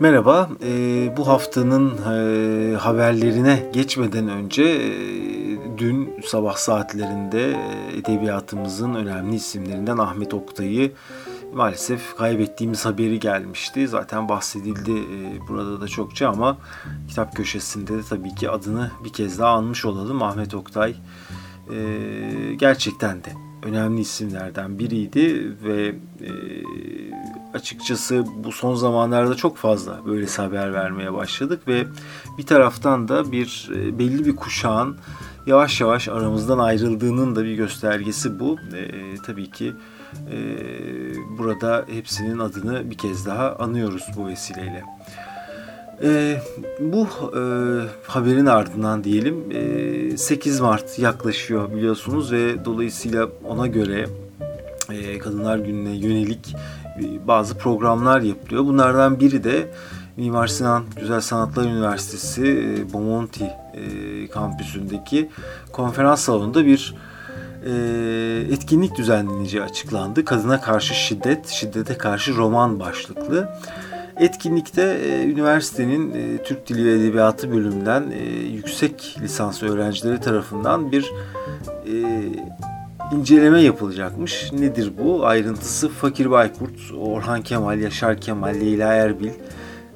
Merhaba, e, bu haftanın e, haberlerine geçmeden önce e, dün sabah saatlerinde e, edebiyatımızın önemli isimlerinden Ahmet Oktay'ı maalesef kaybettiğimiz haberi gelmişti. Zaten bahsedildi e, burada da çokça ama kitap köşesinde de tabii ki adını bir kez daha anmış olalım. Ahmet Oktay e, gerçekten de önemli isimlerden biriydi ve e, açıkçası bu son zamanlarda çok fazla böyle haber vermeye başladık ve bir taraftan da bir e, belli bir kuşağın yavaş yavaş aramızdan ayrıldığının da bir göstergesi bu. E, tabii ki e, burada hepsinin adını bir kez daha anıyoruz bu vesileyle. E, bu e, haberin ardından diyelim e, 8 Mart yaklaşıyor biliyorsunuz ve dolayısıyla ona göre e, Kadınlar Günü'ne yönelik e, bazı programlar yapılıyor. Bunlardan biri de Mimar Sinan Güzel Sanatlar Üniversitesi e, Bomonti e, kampüsündeki konferans salonunda bir e, etkinlik düzenleneceği açıklandı. Kadına karşı şiddet, şiddete karşı roman başlıklı. Etkinlikte e, üniversitenin e, Türk Dili ve Edebiyatı bölümünden e, yüksek lisans öğrencileri tarafından bir e, inceleme yapılacakmış. Nedir bu? Ayrıntısı Fakir Baykurt, Orhan Kemal, Yaşar Kemal, Leyla Erbil,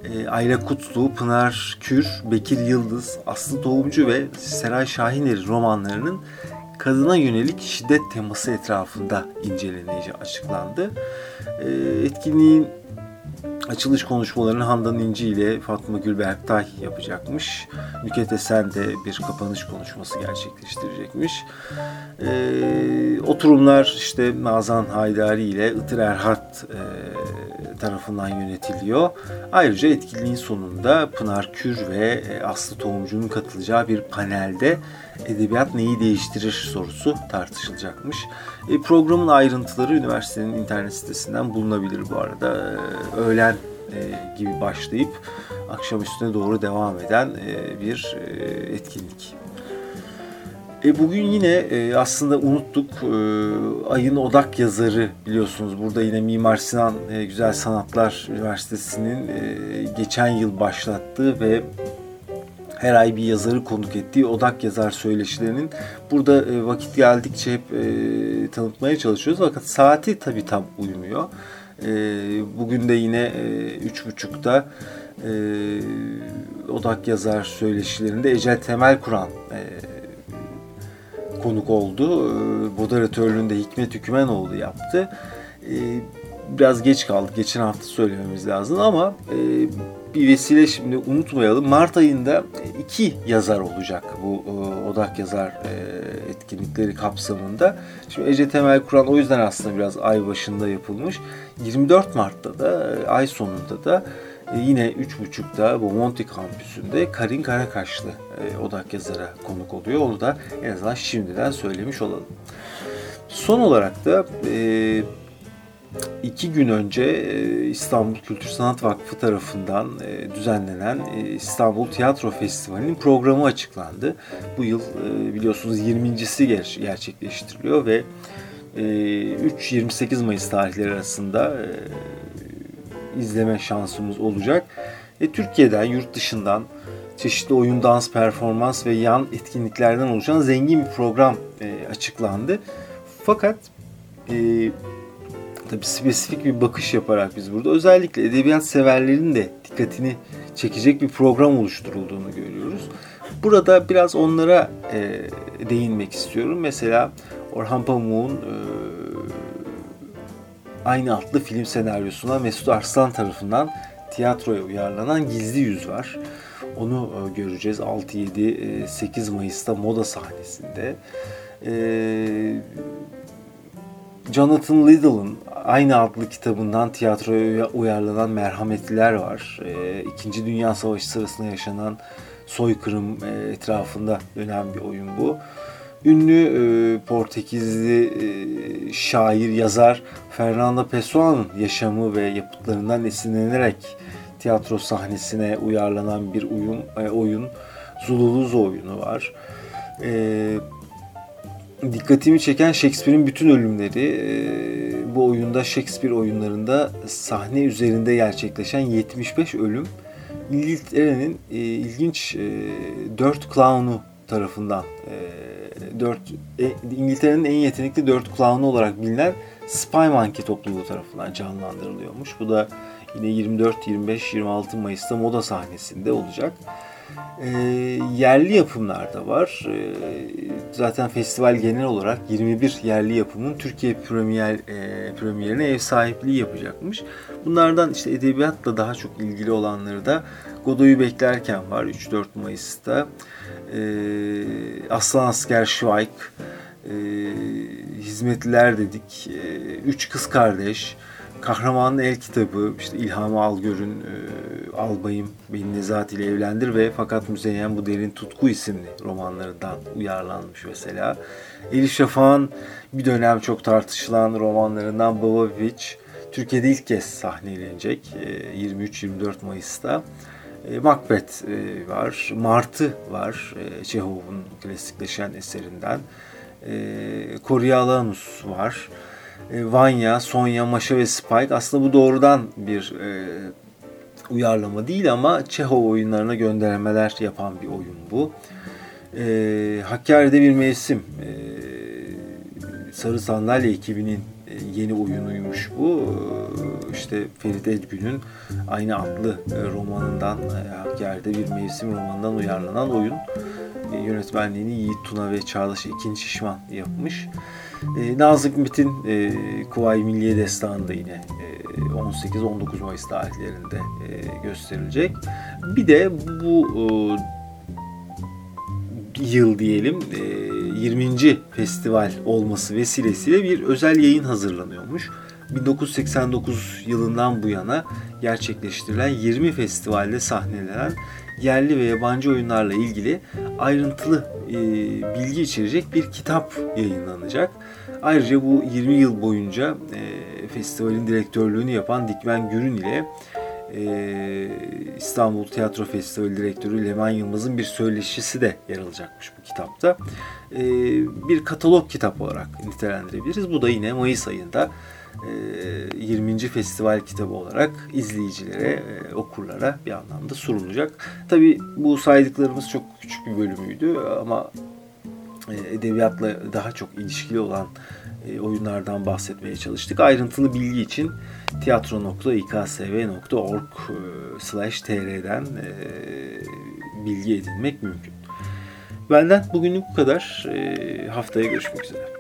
e, Ayla Kutlu, Pınar Kür, Bekir Yıldız, Aslı Tohumcu ve Seray Şahineri romanlarının kadına yönelik şiddet teması etrafında inceleneceği açıklandı. E, etkinliğin açılış konuşmalarını Handan İnci ile Fatma Gül Berktay yapacakmış. Nüket Esen de bir kapanış konuşması gerçekleştirecekmiş. Ee, oturumlar işte Nazan Haydari ile Itır Erhat e, tarafından yönetiliyor. Ayrıca etkinliğin sonunda Pınar Kür ve Aslı Tohumcu'nun katılacağı bir panelde edebiyat neyi değiştirir sorusu tartışılacakmış. E, programın ayrıntıları üniversitenin internet sitesinden bulunabilir bu arada. E, öğlen e, gibi başlayıp akşam üstüne doğru devam eden e, bir e, etkinlik. E bugün yine aslında unuttuk ayın odak yazarı biliyorsunuz. Burada yine Mimar Sinan Güzel Sanatlar Üniversitesi'nin geçen yıl başlattığı ve her ay bir yazarı konuk ettiği odak yazar söyleşilerinin burada vakit geldikçe hep tanıtmaya çalışıyoruz. Fakat saati tabii tam uymuyor. E, bugün de yine e, üç buçukta e, odak yazar söyleşilerinde Ecel Temel Kur'an e, konuk oldu. E, moderatörlüğünde Hikmet Hükümenoğlu yaptı. E, biraz geç kaldık. Geçen hafta söylememiz lazım ama e, bir vesile şimdi unutmayalım. Mart ayında iki yazar olacak bu e, odak yazar e, etkinlikleri kapsamında. Şimdi Ece Temel Kur'an o yüzden aslında biraz ay başında yapılmış. 24 Mart'ta da e, ay sonunda da yine 3.30'da Bomonti kampüsünde Karin Karakaşlı odak yazara konuk oluyor. Onu da en azından şimdiden söylemiş olalım. Son olarak da iki gün önce e, İstanbul Kültür Sanat Vakfı tarafından e, düzenlenen e, İstanbul Tiyatro Festivali'nin programı açıklandı. Bu yıl biliyorsunuz 20.si gerçekleştiriliyor ve 3-28 Mayıs tarihleri arasında izleme şansımız olacak. Türkiye'den, yurt dışından çeşitli oyun, dans, performans ve yan etkinliklerden oluşan zengin bir program açıklandı. Fakat tabi spesifik bir bakış yaparak biz burada özellikle edebiyat severlerin de dikkatini çekecek bir program oluşturulduğunu görüyoruz. Burada biraz onlara e, değinmek istiyorum. Mesela Orhan Pamuk'un e, aynı adlı film senaryosuna Mesut Arslan tarafından tiyatroya uyarlanan Gizli Yüz var. Onu e, göreceğiz 6-7-8 e, Mayıs'ta moda sahnesinde. E, Jonathan Little'ın aynı adlı kitabından tiyatroya uyarlanan Merhametliler var. E, İkinci Dünya Savaşı sırasında yaşanan soykırım e, etrafında dönen bir oyun bu. Ünlü e, Portekizli e, şair, yazar Fernando Pessoa'nın yaşamı ve yapıtlarından esinlenerek tiyatro sahnesine uyarlanan bir oyun, e, oyun Zululuzo oyunu var. E, dikkatimi çeken Shakespeare'in bütün ölümleri e, bu oyunda Shakespeare oyunlarında sahne üzerinde gerçekleşen 75 ölüm İngiltere'nin e, ilginç e, dört clown'u tarafından e, dört e, İngiltere'nin en yetenekli dört clown'u olarak bilinen Spy Monkey topluluğu tarafından canlandırılıyormuş. Bu da yine 24, 25, 26 Mayıs'ta moda sahnesinde olacak. E, yerli yapımlar da var. E, zaten festival genel olarak 21 yerli yapımın Türkiye premier e, premierine ev sahipliği yapacakmış. Bunlardan işte edebiyatla daha çok ilgili olanları da Godoy'u beklerken var 3-4 Mayıs'ta. E, Aslan Asker Şvayk, e, Hizmetliler dedik, e, Üç Kız Kardeş, Kahramanın El Kitabı, işte İlham Algör'ün e, Albayım Beni Nezat ile Evlendir ve Fakat Müzeyyen Bu Derin Tutku isimli romanlarından uyarlanmış mesela. Elif Şafak'ın bir dönem çok tartışılan romanlarından Baba Witch, Türkiye'de ilk kez sahnelenecek e, 23-24 Mayıs'ta. E, Macbeth e, var, Martı var, e, Çehov'un klasikleşen eserinden. E, Coriolanus var. E, Vanya, Sonya, Maşa ve Spike aslında bu doğrudan bir e, uyarlama değil ama Çehov oyunlarına göndermeler yapan bir oyun bu. E, Hakkari'de bir mevsim. E, Sarı Sandalye ekibinin e, yeni oyunuymuş bu. E, işte Ferit Edgün'ün aynı adlı romanından, Hakkari'de bir mevsim romanından uyarlanan oyun. Yönetmenliğini Yiğit Tuna ve Çağdaş Ekin Şişman yapmış. E, Nazım Hikmet'in e, Kuvayi Milliye Destanı da yine e, 18-19 Mayıs tarihlerinde e, gösterilecek. Bir de bu e, yıl diyelim e, 20. festival olması vesilesiyle bir özel yayın hazırlanıyormuş. 1989 yılından bu yana gerçekleştirilen 20 festivalde sahnelenen yerli ve yabancı oyunlarla ilgili ayrıntılı e, bilgi içerecek bir kitap yayınlanacak. Ayrıca bu 20 yıl boyunca e, festivalin direktörlüğünü yapan Dikmen Gürün ile e, İstanbul Tiyatro Festivali Direktörü Leman Yılmaz'ın bir söyleşisi de yer alacakmış bu kitapta. E, bir katalog kitap olarak nitelendirebiliriz. Bu da yine Mayıs ayında 20. festival kitabı olarak izleyicilere, okurlara bir anlamda sunulacak. Tabi bu saydıklarımız çok küçük bir bölümüydü ama edebiyatla daha çok ilişkili olan oyunlardan bahsetmeye çalıştık. Ayrıntılı bilgi için tiyatro.iksv.org tr'den bilgi edinmek mümkün. Benden bugünlük bu kadar. Haftaya görüşmek üzere.